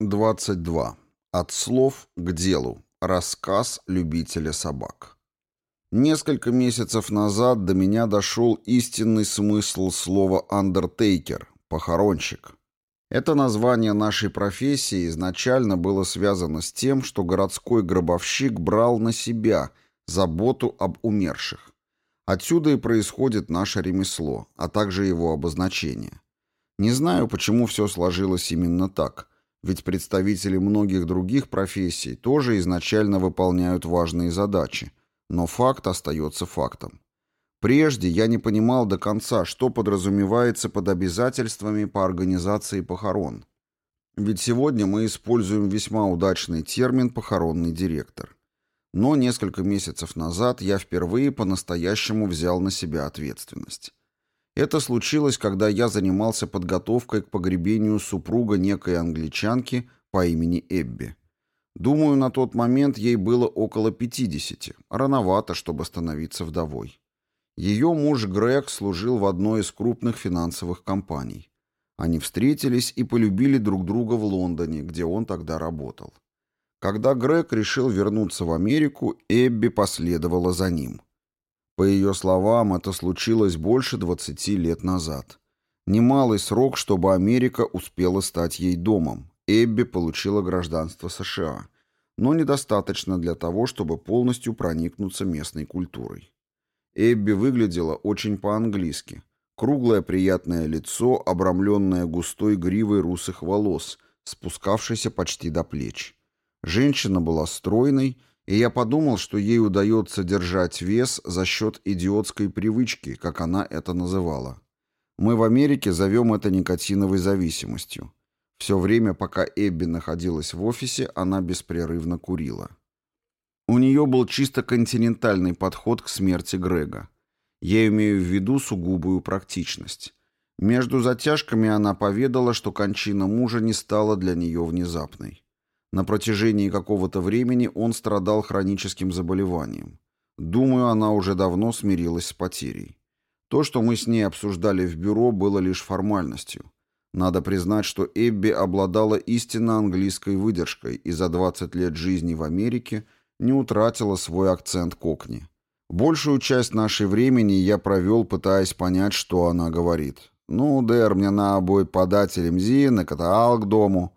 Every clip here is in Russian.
22. От слов к делу. Рассказ любителя собак. Несколько месяцев назад до меня дошел истинный смысл слова «undertaker» — «похоронщик». Это название нашей профессии изначально было связано с тем, что городской гробовщик брал на себя заботу об умерших. Отсюда и происходит наше ремесло, а также его обозначение. Не знаю, почему все сложилось именно так — ведь представители многих других профессий тоже изначально выполняют важные задачи, но факт остается фактом. Прежде я не понимал до конца, что подразумевается под обязательствами по организации похорон. Ведь сегодня мы используем весьма удачный термин «похоронный директор». Но несколько месяцев назад я впервые по-настоящему взял на себя ответственность. Это случилось, когда я занимался подготовкой к погребению супруга некой англичанки по имени Эбби. Думаю, на тот момент ей было около 50, рановато, чтобы становиться вдовой. Ее муж Грег служил в одной из крупных финансовых компаний. Они встретились и полюбили друг друга в Лондоне, где он тогда работал. Когда Грег решил вернуться в Америку, Эбби последовала за ним – по ее словам, это случилось больше 20 лет назад. Немалый срок, чтобы Америка успела стать ей домом. Эбби получила гражданство США, но недостаточно для того, чтобы полностью проникнуться местной культурой. Эбби выглядела очень по-английски. Круглое приятное лицо, обрамленное густой гривой русых волос, спускавшейся почти до плеч. Женщина была стройной и я подумал, что ей удается держать вес за счет идиотской привычки, как она это называла. Мы в Америке зовем это никотиновой зависимостью. Все время, пока Эбби находилась в офисе, она беспрерывно курила. У нее был чисто континентальный подход к смерти Грега. Я имею в виду сугубую практичность. Между затяжками она поведала, что кончина мужа не стала для нее внезапной. На протяжении какого-то времени он страдал хроническим заболеванием. Думаю, она уже давно смирилась с потерей. То, что мы с ней обсуждали в бюро, было лишь формальностью. Надо признать, что Эбби обладала истинно английской выдержкой и за 20 лет жизни в Америке не утратила свой акцент кокни. Большую часть нашей времени я провел, пытаясь понять, что она говорит. «Ну, Дэр, мне на обой подать лимзин, и катаал к дому».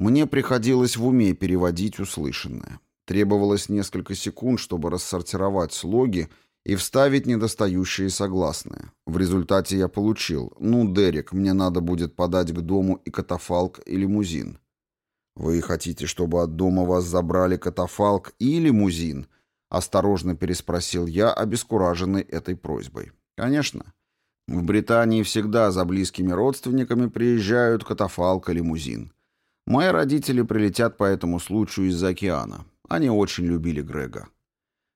Мне приходилось в уме переводить услышанное. Требовалось несколько секунд, чтобы рассортировать слоги и вставить недостающие согласные. В результате я получил «Ну, Дерек, мне надо будет подать к дому и катафалк, и лимузин». «Вы хотите, чтобы от дома вас забрали катафалк и лимузин?» Осторожно переспросил я, обескураженный этой просьбой. «Конечно. В Британии всегда за близкими родственниками приезжают катафалк и лимузин. Мои родители прилетят по этому случаю из-за океана. Они очень любили Грега.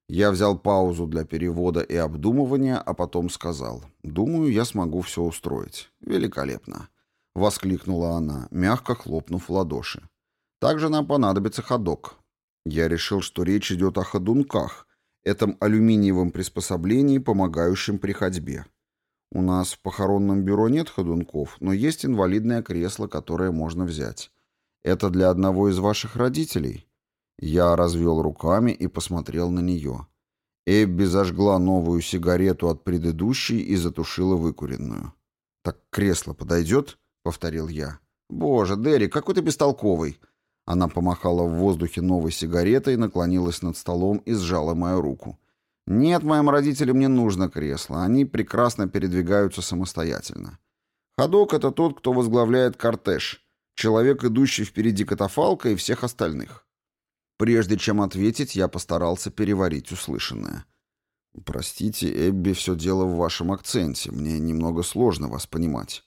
Я взял паузу для перевода и обдумывания, а потом сказал. «Думаю, я смогу все устроить». «Великолепно!» — воскликнула она, мягко хлопнув ладоши. «Также нам понадобится ходок». Я решил, что речь идет о ходунках, этом алюминиевом приспособлении, помогающем при ходьбе. У нас в похоронном бюро нет ходунков, но есть инвалидное кресло, которое можно взять. «Это для одного из ваших родителей?» Я развел руками и посмотрел на нее. Эбби зажгла новую сигарету от предыдущей и затушила выкуренную. «Так кресло подойдет?» — повторил я. «Боже, Дерри, какой ты бестолковый!» Она помахала в воздухе новой сигаретой, наклонилась над столом и сжала мою руку. «Нет, моим родителям не нужно кресло. Они прекрасно передвигаются самостоятельно. Ходок — это тот, кто возглавляет кортеж. Человек, идущий впереди катафалка и всех остальных. Прежде чем ответить, я постарался переварить услышанное. «Простите, Эбби, все дело в вашем акценте. Мне немного сложно вас понимать».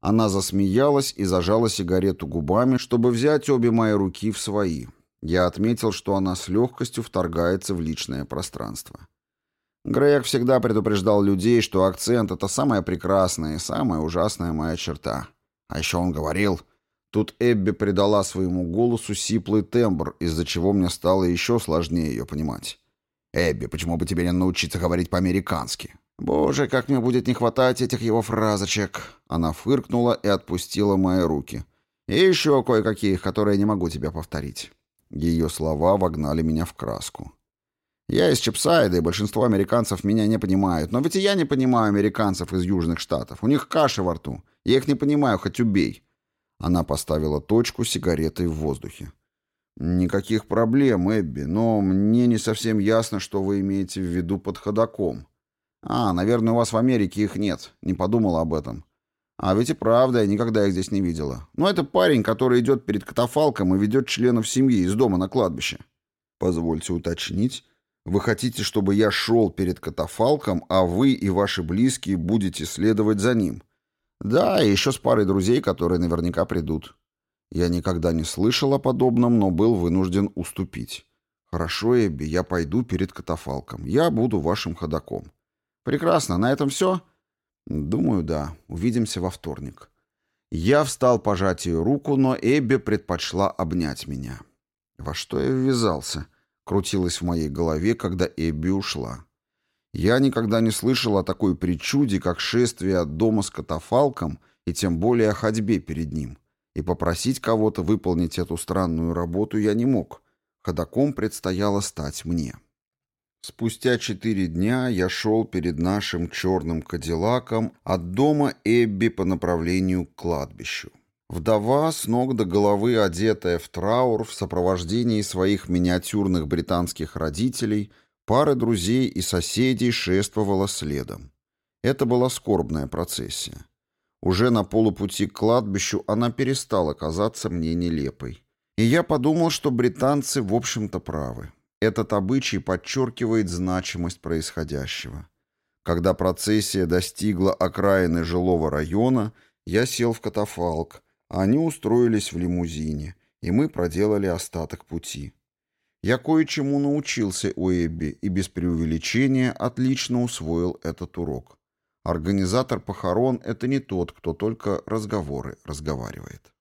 Она засмеялась и зажала сигарету губами, чтобы взять обе мои руки в свои. Я отметил, что она с легкостью вторгается в личное пространство. Грег всегда предупреждал людей, что акцент — это самая прекрасная и самая ужасная моя черта. А еще он говорил, Тут Эбби придала своему голосу сиплый тембр, из-за чего мне стало еще сложнее ее понимать. «Эбби, почему бы тебе не научиться говорить по-американски?» «Боже, как мне будет не хватать этих его фразочек!» Она фыркнула и отпустила мои руки. И еще кое-каких, которые я не могу тебе повторить». Ее слова вогнали меня в краску. «Я из Чепсайда, и большинство американцев меня не понимают. Но ведь и я не понимаю американцев из Южных Штатов. У них каша во рту. Я их не понимаю, хоть убей». Она поставила точку сигаретой в воздухе. «Никаких проблем, Эбби, но мне не совсем ясно, что вы имеете в виду под ходаком. А, наверное, у вас в Америке их нет. Не подумала об этом. А ведь и правда, я никогда их здесь не видела. Но это парень, который идет перед катафалком и ведет членов семьи из дома на кладбище. Позвольте уточнить. Вы хотите, чтобы я шел перед катафалком, а вы и ваши близкие будете следовать за ним? Да, и еще с парой друзей, которые наверняка придут. Я никогда не слышал о подобном, но был вынужден уступить. Хорошо, Эбби, я пойду перед катафалком. Я буду вашим ходаком. Прекрасно, на этом все? Думаю, да. Увидимся во вторник. Я встал пожать ее руку, но Эбби предпочла обнять меня. Во что я ввязался? Крутилось в моей голове, когда Эбби ушла. Я никогда не слышал о такой причуде, как шествие от дома с катафалком и тем более о ходьбе перед ним. И попросить кого-то выполнить эту странную работу я не мог. Ходаком предстояло стать мне. Спустя четыре дня я шел перед нашим черным кадиллаком от дома Эбби по направлению к кладбищу. Вдова, с ног до головы одетая в траур в сопровождении своих миниатюрных британских родителей, пары друзей и соседей шествовала следом. Это была скорбная процессия. Уже на полупути к кладбищу она перестала казаться мне нелепой. И я подумал, что британцы, в общем-то, правы. Этот обычай подчеркивает значимость происходящего. Когда процессия достигла окраины жилого района, я сел в катафалк, а они устроились в лимузине, и мы проделали остаток пути. Я кое-чему научился у Эбби и без преувеличения отлично усвоил этот урок. Организатор похорон — это не тот, кто только разговоры разговаривает.